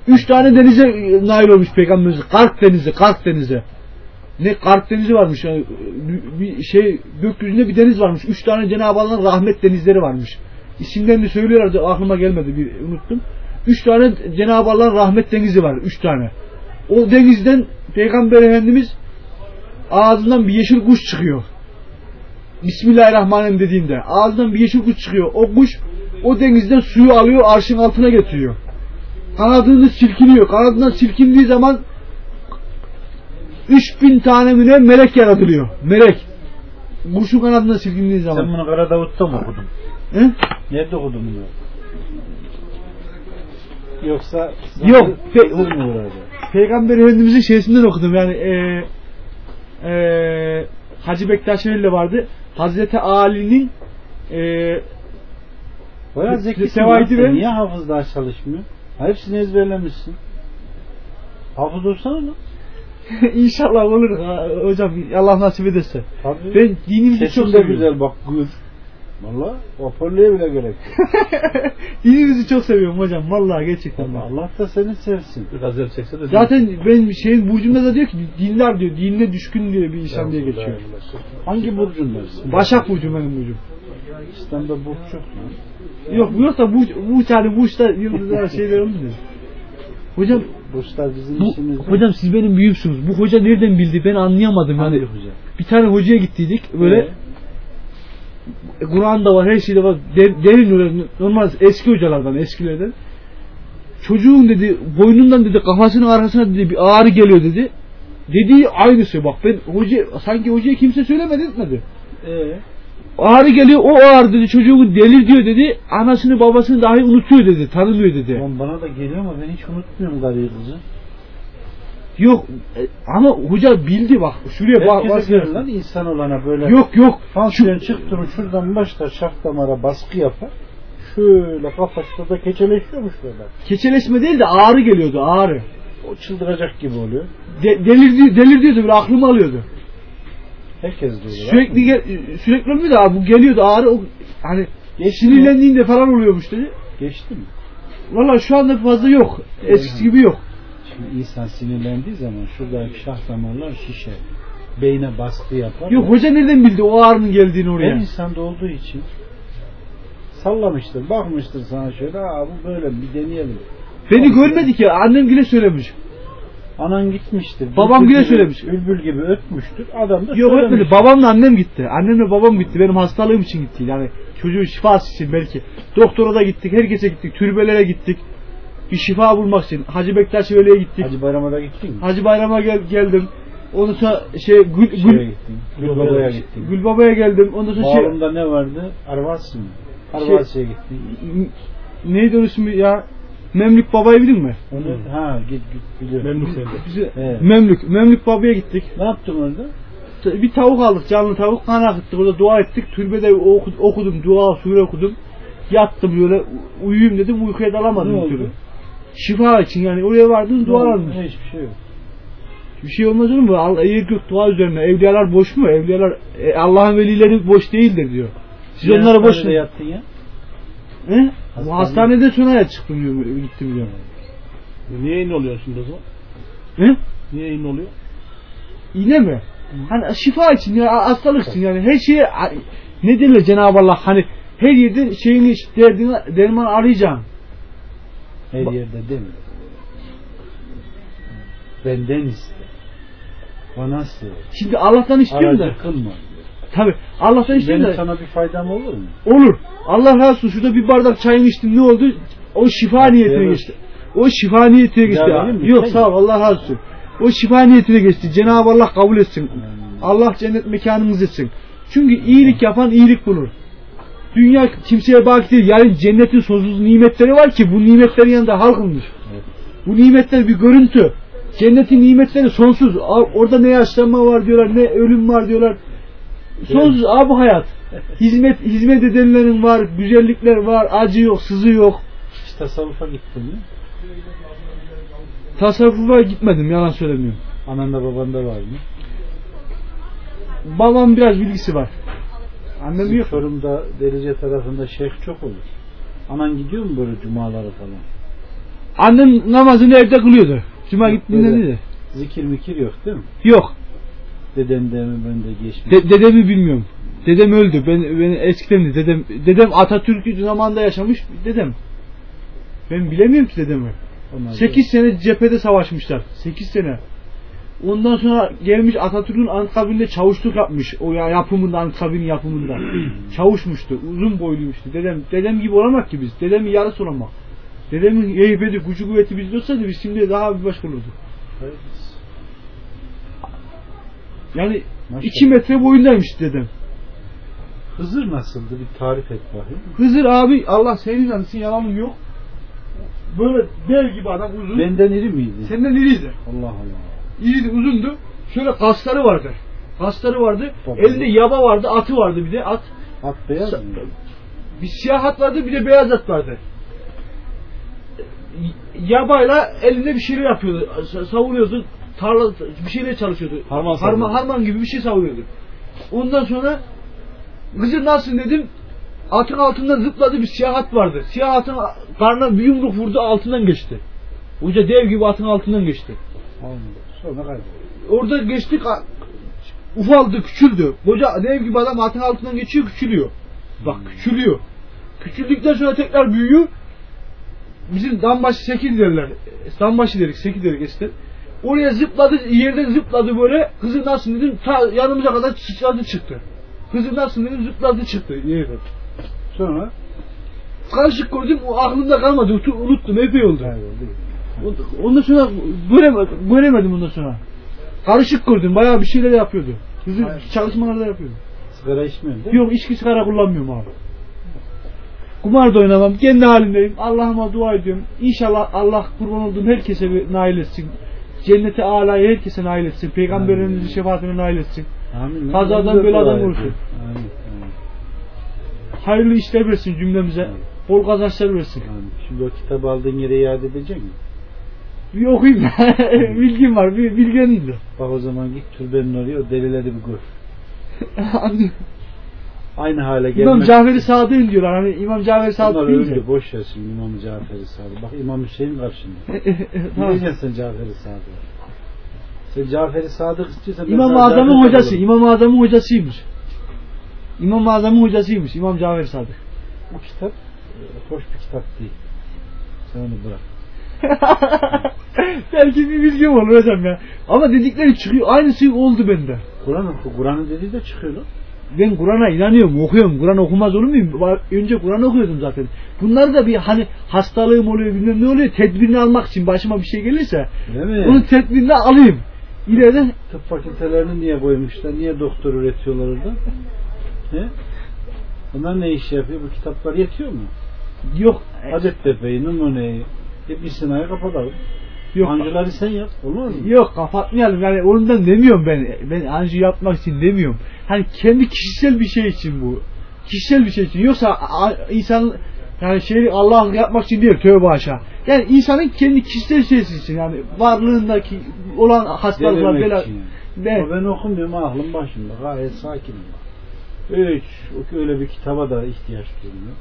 Üç tane denize nail olmuş peygamberimiz. Kark denizi, Kark denizi. Ne Kark denizi varmış. Bir şey gökyüzünde bir deniz varmış. Üç tane Cenab-ı Allah'ın rahmet denizleri varmış. İsimlerini söylüyorlardı aklıma gelmedi bir unuttum. Üç tane Cenab-ı Allah'ın rahmet denizi var. Üç tane. O denizden Peygamber Efendimiz ağzından bir yeşil kuş çıkıyor. Bismillahirrahmanirrahim dediğinde ağzından bir yeşil kuş çıkıyor. O kuş o denizden suyu alıyor arşın altına getiriyor. Kanadını silkiniyor. Kanadından silkindiği zaman 3000 tane mi ne melek yaratılıyor. Melek. Kuşun kanadından silkindiği
Sen
zaman.
bunu Kara Davut'ta mı okudun?
He?
Nerede okudun bunu? Yoksa
Yok,
Pe?
Peygamber Efendimizin şeysinden okudum yani e, e, Hacı Bektaş Veli vardı. Hazreti Ali'nin e,
Bayağı zekisin
ve-
Niye hafız daha çalışmıyor? Hepsini ezberlemişsin. Hafız olsana lan.
inşallah olur ha, hocam Allah nasip ederse.
Tabii.
Ben dinimizi çok seviyorum.
güzel bak gür. Valla hoparlöre bile gerek yok.
dinimizi çok seviyorum hocam vallahi gerçekten.
Allah, Allah da seni sevsin.
Bir gazel çekse de.
Zaten ben şeyin burcumda da diyor ki dinler diyor, dinle düşkün diyor bir insan diye geçiyor.
Hangi burcundarsın?
Başak burcum benim burcum.
İslam'da burç yok lan.
Yok bu yoksa bu bu tane burçta yıldızlar şeyler olmuyor. Hocam
Burçlar bizim
bu,
işimiz
hocam siz benim büyüksünüz. Bu hoca nereden bildi ben anlayamadım
Hangi
yani.
hoca?
Bir tane hocaya gittiydik böyle
Ee?
Kur'an'da var her şeyde var. Der- derin normal eski hocalardan eskilerden. Çocuğun dedi boynundan dedi kafasının arkasına dedi bir ağrı geliyor dedi. Dediği aynısı bak ben hoca sanki hocaya kimse söylemedi etmedi.
Ee?
ağrı geliyor o ağrı dedi çocuğu delir diyor dedi. Anasını babasını dahi unutuyor dedi tanımıyor dedi.
Ulan bana da geliyor ama ben hiç unutmuyorum gariyi kızı.
Yok e, ama hoca bildi bak şuraya bak
Herkese lan insan olana böyle.
yok yok
Tansiyon çıktı mı şuradan başlar şah damara baskı yapar. Şöyle kafa şurada keçeleşiyormuş böyle.
keçeleşme değil de ağrı geliyordu ağrı
O çıldıracak gibi oluyor.
De, delirdi, delir diyordu böyle aklımı alıyordu.
Herkes diyor.
Sürekli gel, sürekli olmuyor da abi bu geliyordu ağrı o hani
Geçti mi?
sinirlendiğinde falan oluyormuş dedi.
Geçti mi?
Valla şu anda fazla yok. Eskisi gibi yok.
İnsan sinirlendiği zaman şuradaki şah damarlar şişer. Beyne baskı yapar.
Yok hoca nereden bildi o ağrının geldiğini
Her
oraya?
insanda olduğu için sallamıştır, bakmıştır sana şöyle, Aa, bu böyle bir deneyelim.
Beni görmedi ki annem bile söylemiş.
Anan gitmiştir.
Babam
gibi-
söylemiş.
Bülbül gibi ötmüştür. Adam da
Yok ötmedi. Babamla annem gitti. Annemle babam gitti. Benim hastalığım için gitti. Yani çocuğun şifası için belki. Doktora da gittik. Herkese gittik. Türbelere gittik. Bir şifa bulmak için. Hacı Bektaş Veli'ye gittik. Hacı,
Hacı Bayram'a da gittin mi?
Bayram'a gel, geldim. Ondan sonra şey Gül,
Şeye
Gül,
gittin. Gülbaba'ya gittin.
Gülbaba'ya geldim. Ondan sonra şey,
Bağrımda ne vardı? Arvasi mi? Arvasi'ye gittin.
neydi onun ismi ya? Memlük Baba'yı bilin mi?
Onu, ha git git biliyorum.
Memnun sende.
Bizi,
Evet.
Memlük. Memlük Baba'ya gittik.
Ne yaptın orada?
Bir tavuk aldık canlı tavuk kan akıttık orada dua ettik türbede oku- okudum dua sure okudum yattım böyle uyuyayım dedim uykuya dalamadım
Ne
bir
oldu?
türlü. Şifa için yani oraya vardım dua almış.
Hiçbir şey yok.
Bir şey olmaz olur mu? Allah iyi gök dua üzerine. Evliyalar boş mu? Evliyalar e, Allah'ın velileri boş değildir diyor. Siz
Niye
onlara boş
hastanede
mu?
yattın ya?
He? Bu
Hastane-
hastanede sonra çıktım diyor, gittim diyor.
Niye in oluyor şimdi o zaman?
He?
Niye in oluyor?
İğne mi? Hani şifa için ya hastalık için yani her şeye ne derler Cenab-ı Allah hani her yerde şeyini derdini derman arayacaksın.
Her
Ba-
yerde değil mi? Benden iste. Bana sığ.
Şimdi Allah'tan istiyorum da.
Kılma. diyor.
Tabi Allah'tan istiyorum da.
sana bir faydam olur mu?
Olur. Allah razı olsun. Şurada bir bardak çayını içtim ne oldu? O şifa niyetine geçti. O şifa niyetine geçti. Yok sağ ol Allah razı olsun. O şifa niyetine geçti. Cenab-ı Allah kabul etsin. Allah cennet mekanımız etsin. Çünkü iyilik yapan iyilik bulur. Dünya kimseye baki değil. Yani cennetin sonsuz nimetleri var ki bu nimetlerin yanında halkındır.
Evet.
Bu nimetler bir görüntü. Cennetin nimetleri sonsuz. Orada ne yaşlanma var diyorlar, ne ölüm var diyorlar. Sonsuz abi hayat. Hizmet hizmet edenlerin var, güzellikler var, acı yok, sızı yok.
Hiç tasavvufa gittin mi?
Tasavvufa gitmedim yalan söylemiyorum.
Ananda babanda var mı?
Babam biraz bilgisi var. Yok.
Çorum'da Delice tarafında şeyh çok olur. Anan gidiyor mu böyle cumalara falan?
Annem namazını evde kılıyordu. Cuma
Yok,
gittiğinde dedi.
Zikir mikir yok değil mi?
Yok.
Dedem de mi ben de geçmiş.
De- dedemi bilmiyorum. Dedem öldü. Ben, ben eskiden de dedem dedem Atatürk zamanında yaşamış dedem. Ben bilemiyorum ki dedemi.
Onlar
8 sene cephede savaşmışlar. 8 sene. Ondan sonra gelmiş Atatürk'ün Anıtkabir'inde çavuşluk yapmış. O ya yapımında Anıtkabir'in yapımında. Çavuşmuştu. Uzun boyluymuştu. Dedem dedem gibi olamak ki biz. Dedemin yarısı olamak. Dedemin heybeti, gücü kuvveti bizde olsaydı biz şimdi daha bir başka olurduk.
Evet.
Yani
Maşallah.
2 metre boyundaymış dedem.
Hızır nasıldı? Bir tarif et bakayım.
Hızır abi Allah senin anısın yalanım yok. Böyle dev gibi adam uzun.
Benden iri miydi?
Senden iriydi.
Allah Allah.
İyiydi uzundu. Şöyle kasları vardı. Kasları vardı.
Tabii.
Elinde yaba vardı, atı vardı bir de at.
At beyaz mı?
Bir siyah at vardı, bir de beyaz at vardı. Yabayla elinde bir şeyler yapıyordu. sa- Savuruyordu. Tarla bir şeyler çalışıyordu.
Harman
harman, harman gibi bir şey savuruyordu. Ondan sonra Hızır nasıl dedim? Atın altından zıpladı bir siyah at vardı. Siyah atın karnına bir yumruk vurdu altından geçti. Hoca dev gibi atın altından geçti.
Olmadı. Sonra.
Orada geçtik ufaldı, küçüldü. Koca dev gibi adam atın altından geçiyor, küçülüyor. Bak küçülüyor. Küçüldükten sonra tekrar büyüyor. Bizim dambaşı sekil derler. Dambaşı dedik, sekil dedik eskiden. Oraya zıpladı, yerden zıpladı böyle. Kızı nasıl dedim, ta yanımıza kadar sıçradı çıktı. Kızı nasıl dedim, zıpladı çıktı yerden.
Sonra
Karışık gördüm, o aklımda kalmadı, unuttum, epey oldu.
kayboldu.
Ondan sonra göremedim, göremedim ondan sonra. Karışık gördüm, bayağı bir şeyler yapıyordu. Bizim
Hayır.
çalışmalarda yapıyordu.
Sigara içmiyorsun değil mi?
Yok içki sigara kullanmıyorum abi. Kumar da oynamam, kendi halindeyim. Allah'ıma dua ediyorum. İnşallah Allah kurban olduğum herkese bir nail etsin. Cennete alayı herkese nail etsin. Peygamberimizin şefaatine nail etsin.
Amin.
Kazadan
edin. Amin. Amin.
Hayırlı işler versin cümlemize.
Amin.
Bol kazançlar versin.
Amin. Şimdi o kitabı aldığın yere iade edecek misin?
Bir okuyayım. Bilgim var, bir bilgeniyim de.
Bak o zaman git türbenin oraya o delileri bir gör. Aynı hale gelmek.
İmam Caferi Sadık'ın diyorlar. Hani İmam Caferi Sadık deyince.
öldü. Boş ver şimdi İmam Cafer-i Sadık. Bak İmam Hüseyin karşında.
Tamam.
Bileceksin Cafer-i Sadık. Sen Cafer-i Sadık istiyorsan sana
Azam'ın hocası. İmam-ı Azam'ın hocasıymış. İmam-ı Azam'ın hocasıymış. İmam Caferi Sadık.
Bu kitap e, hoş bir kitap değil. Sen onu bırak.
Belki bir bilgim olur hocam ya. Ama dedikleri çıkıyor. Aynısı oldu bende.
Kur'an oku. Kur'an'ın dediği de çıkıyor lan.
Ben Kur'an'a inanıyorum, okuyorum. Kur'an okumaz olur muyum? Önce Kur'an okuyordum zaten. Bunlar da bir hani hastalığım oluyor, bilmem ne oluyor. Tedbirini almak için başıma bir şey gelirse
Değil mi?
onun tedbirini alayım. İleride
Tıp fakültelerini niye koymuşlar? Niye doktor üretiyorlar orada? He? Bunlar ne iş yapıyor? Bu kitaplar yetiyor mu?
yok.
Hacettepe'yi, Numune'yi, İbn Sina'yı kapatalım.
Yok.
Ancuları sen yap. Olur mu?
Yok kapatmayalım yani ondan demiyorum ben. Ben anji yapmak için demiyorum. Hani kendi kişisel bir şey için bu. Kişisel bir şey için. Yoksa insan yani şey Allah yapmak için değil tövbe aşağı. Yani insanın kendi kişisel şeysi için yani varlığındaki olan hastalıklar bela. Ben,
ben okumuyorum aklım başımda. Gayet sakinim. Hiç öyle bir kitaba da ihtiyaç duymuyor.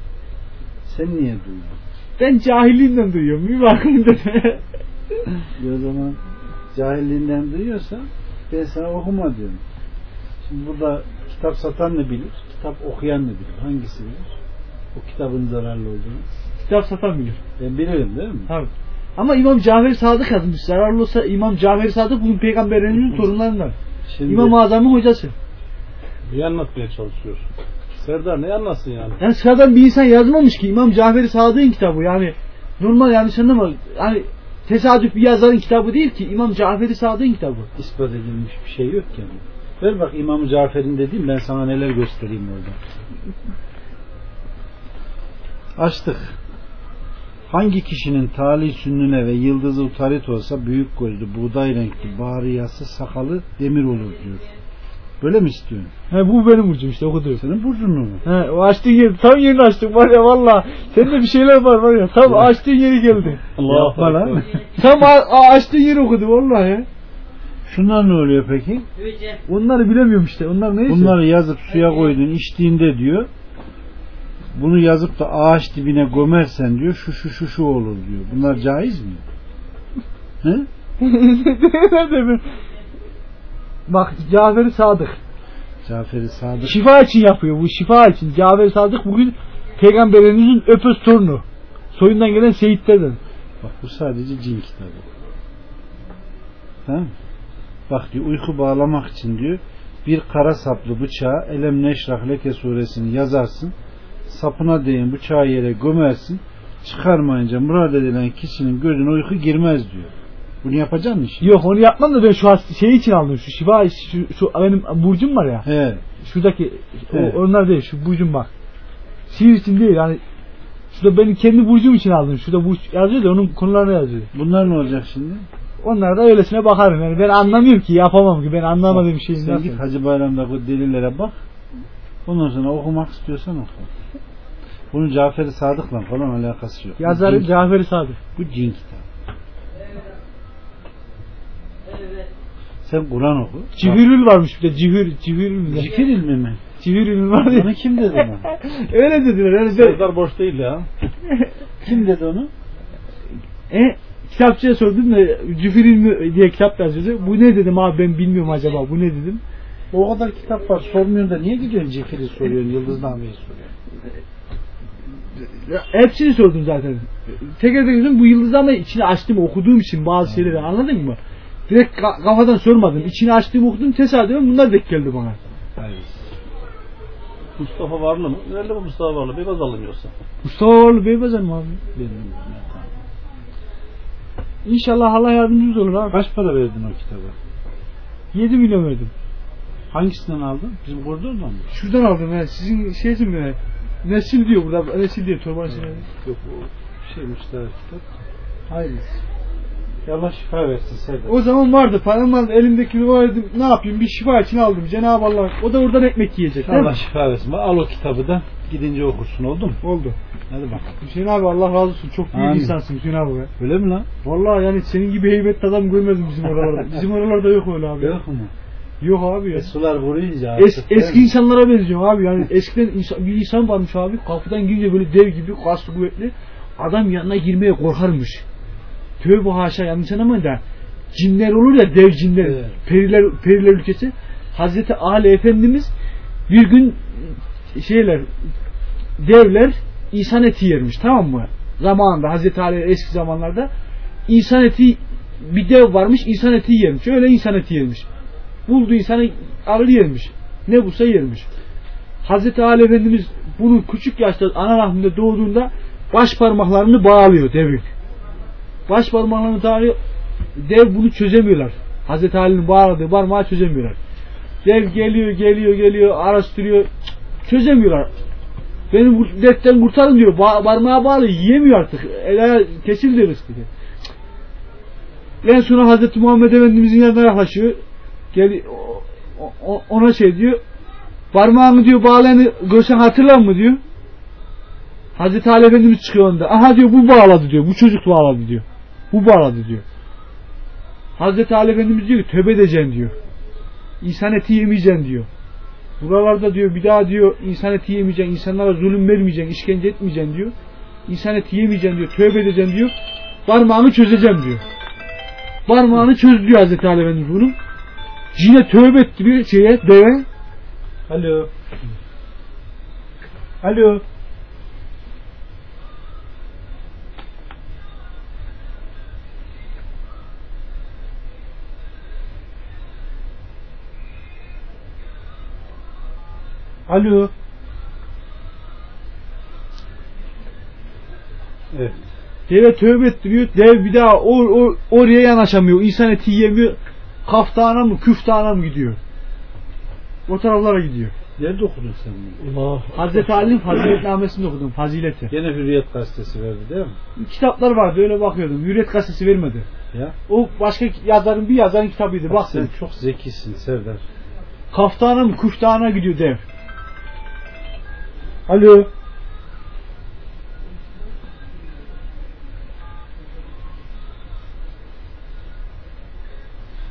Sen niye duyuyorsun?
Ben cahilliğinden duyuyorum. Bir da.
E o zaman cahilliğinden duyuyorsa ben sana okuma diyorum. Şimdi burada kitap satan ne bilir? Kitap okuyan ne bilir? Hangisi bilir? O kitabın zararlı olduğunu.
Kitap satamıyor.
Ben bilirim değil mi?
Tabii. Ama İmam Cafer Sadık yazmış. Zararlı olsa İmam Cafer Sadık bugün peygamberlerimizin torunlarından.
Şimdi
İmam Azam'ın hocası.
Bir anlatmaya çalışıyorsun. Serdar ne anlatsın yani?
Yani sıradan bir insan yazmamış ki İmam Cafer Sadık'ın kitabı yani normal yanlış anlama yani tesadüf bir yazarın kitabı değil ki İmam Cafer Sadık'ın kitabı.
ispat edilmiş bir şey yok yani. Ver bak İmam Cafer'in dediğim ben sana neler göstereyim orada. Açtık. Hangi kişinin talih sünnüne ve yıldızı utarit olsa büyük gözlü, buğday renkli, bağrıyası, sakalı demir olur diyor. Böyle mi istiyorsun?
He bu benim burcum işte okudu.
Senin burcun mu?
He o açtığın yeri tam yerini açtık var ya valla. Sende bir şeyler var var ya tam açtığın yeri geldi.
Allah
Yapma lan.
Tam açtığın yeri okudu vallahi ya.
Şunlar ne oluyor peki?
Onları bilemiyorum işte. Onlar neyse.
Bunları yazıp suya koydun içtiğinde diyor bunu yazıp da ağaç dibine gömersen diyor şu şu şu şu olur diyor. Bunlar caiz mi? He?
Bak Cafer Sadık.
Cafer-i Sadık
Şifa için yapıyor bu şifa için. Cafer Sadık bugün peygamberimizin öpöz torunu. Soyundan gelen seyitlerden.
bak bu sadece cin kitabı. Tamam? Bak diyor uyku bağlamak için diyor bir kara saplı bıçağı Elem Neşrah Leke suresini yazarsın sapına değin bıçağı yere gömersin çıkarmayınca murad edilen kişinin gözüne uyku girmez diyor. Bunu yapacak mısın şimdi?
Yok onu yapmam da ben şu şey için aldım. Şu şifa şu, şu benim burcum var ya.
He.
Şuradaki o,
Evet.
onlar değil şu burcum bak. Sihir için değil yani şurada benim kendi burcum için aldım. Şurada burç yazıyor da onun konularına yazıyor.
Bunlar ne olacak şimdi?
Onlar da öylesine bakarım. Yani ben anlamıyorum ki yapamam ki ben anlamadığım şeyi
Sen
nasıl.
git Hacı Bayram'da bu delillere bak. Ondan sonra okumak istiyorsan oku. Bunun Cafer-i Sadık'la falan alakası yok.
Yazarı
cin,
Cafer Sadık.
bu cin kitabı. Sen Kur'an oku.
Cihürül varmış bir de cihür cihürül mü?
Zikir ilmi mi?
Cihürül var ya.
Onu kim dedi onu?
Öyle dediler. Yani ben,
Serdar boş değil ya.
Kim dedi onu?
e, kitapçıya sordum da Cihürül mü diye kitap yazıyordu. Bu ne dedim abi ben bilmiyorum acaba bu ne dedim.
O kadar kitap var sormuyorsun da niye gidiyorsun Cifir'i soruyorsun, Yıldızname'yi soruyorsun?
Hepsini sordum zaten. Teker teker sordum. Bu yıldızlarla içini açtım okuduğum için bazı şeyleri anladın mı? Direkt ka- kafadan sormadım. İçini açtım okudum tesadüfen bunlar denk geldi bana.
Hayır.
Mustafa Varlı mı? Nerede bu Mustafa Varlı? Bir baz alınıyorsa.
Mustafa Varlı Beybazen mi abi?
Bilmiyorum.
İnşallah Allah yardımcımız olur abi.
Kaç para verdin o kitaba?
7 milyon verdim.
Hangisinden aldın? Bizim koridordan mı?
Şuradan aldım he. Sizin şeysin mi? Nesil diyor burada. Nesil diyor torbanın içine.
Yok o şey müstahak kitap. Hayır. Allah şifa versin Serdar.
O zaman vardı param vardı elimdekini vardı ne yapayım bir şifa için aldım Cenab-ı Allah o da oradan ekmek yiyecek
Allah
mi?
şifa versin. Bak, Al o kitabı da gidince okursun oldu mu?
Oldu.
Hadi bakalım.
Hüseyin abi Allah razı olsun çok büyük
Amin.
insansın Hüseyin abi be.
Öyle mi lan?
Vallahi yani senin gibi heybetli adam görmedim bizim oralarda. Bizim oralarda yok öyle abi.
Yok mu?
Yok abi ya.
E, sular kuruyunca artık.
Es, eski insanlara benziyor abi yani eskiden insan, bir insan varmış abi kapıdan girince böyle dev gibi kaslı kuvvetli adam yanına girmeye korkarmış. Tövbe haşa yanlış anlamayın da cinler olur ya dev cinler
Evet.
periler periler ülkesi Hazreti Ali Efendimiz bir gün şeyler devler insan eti yermiş tamam mı? Zamanında Hazreti Ali eski zamanlarda insan eti bir dev varmış insan eti yermiş. Öyle insan eti yermiş. Bulduğu insanı alır yermiş. Ne bulsa yermiş. Hazreti Ali Efendimiz bunu küçük yaşta ana rahminde doğduğunda baş parmaklarını bağlıyor devin. Baş parmaklarını bağlıyor. Dev bunu çözemiyorlar. Hazreti Ali'nin bağladığı parmağı çözemiyorlar. Dev geliyor geliyor geliyor araştırıyor. Çözemiyorlar. Beni bu dertten kurtarın diyor. Ba parmağa bağlı yiyemiyor artık. Ele kesildi rızkı. En sonra Hazreti Muhammed Efendimizin yanına yaklaşıyor. Gel, ona şey diyor. Parmağını diyor bağlayanı görsen hatırlar mı diyor. Hazreti Ali Efendimiz çıkıyor onda. Aha diyor bu bağladı diyor. Bu çocuk bağladı diyor. Bu bağladı diyor. Hazreti Ali Efendimiz diyor tövbe edeceksin diyor. İnsan eti yemeyeceksin diyor. Buralarda diyor bir daha diyor insan eti yemeyeceksin, insanlara zulüm vermeyeceksin, işkence etmeyeceksin diyor. İnsan eti yemeyeceksin diyor, tövbe edeceksin diyor. Parmağını çözeceğim diyor. Parmağını çöz diyor Hazreti Ali Efendimiz bunun. Cine tövbe etti bir şeye, deve.
Alo. Alo. Alo. Evet.
Deve tövbe ettiriyor. Dev bir daha or, or- oraya yanaşamıyor. İnsan eti yemiyor. Kaftana mı küftana mı gidiyor. o taraflara gidiyor.
Nerede okudun sen bunu?
Allah.
Hazreti Ali'nin faziletnamesini okudum. Fazileti.
Gene Hürriyet gazetesi verdi değil mi?
Kitaplar vardı öyle bakıyordum. Hürriyet gazetesi vermedi.
Ya.
O başka yazarın bir yazarın kitabıydı.
Bak
Bak
sen çok zekisin Serdar.
Kaftana mı kuftana gidiyor dev.
Alo.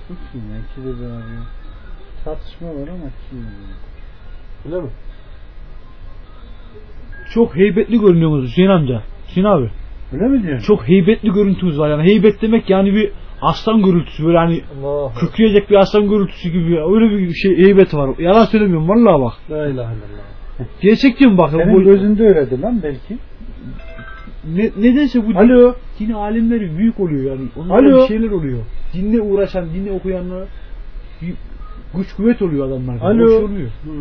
Bu kim ya? İkide bir arıyor. Tartışma var ama kim ya?
Öyle mi?
Çok heybetli görünüyorsunuz Hüseyin amca. Hüseyin abi.
Öyle mi diyorsun?
Çok heybetli görüntümüz var yani. Heybet demek yani bir aslan görüntüsü böyle hani
Allah.
kükreyecek bir aslan görüntüsü gibi öyle bir şey heybet var. Yalan söylemiyorum vallahi bak.
La ilahe illallah.
Gerçek diyorum bak.
Senin
Bu-
gözünde öyledir lan belki.
ne, nedense bu
Alo.
din alimleri büyük oluyor yani. Onlara
Alo.
bir şeyler oluyor. Dinle uğraşan, dinle okuyanlara bir güç kuvvet oluyor adamlar.
Alo.
Boş olmuyor.
Hı.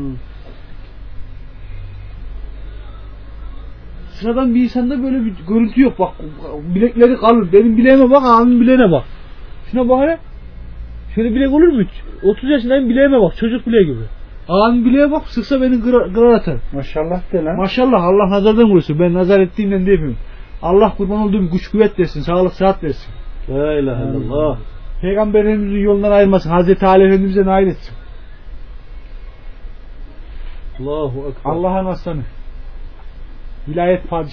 Sıradan bir insanda böyle bir görüntü yok. Bak bilekleri kalın. Benim bileğime bak, abimin bileğine bak. Şuna bak hele. Şöyle bilek olur mu hiç? 30 yaşındayım bileğime bak. Çocuk bileği gibi. Abimin bileğe bak. Sıksa beni kırar, atar.
Maşallah de lan.
Maşallah Allah nazardan korusun. Ben nazar ettiğimden demiyorum. Allah kurban olduğum güç kuvvet versin. Sağlık sıhhat versin.
La ilahe illallah.
Peygamberimizin yolundan ayırmasın. Hazreti Ali Efendimiz'e nail etsin.
Allahu Ekber.
Allah'ın aslanı. Vilayet padişahı.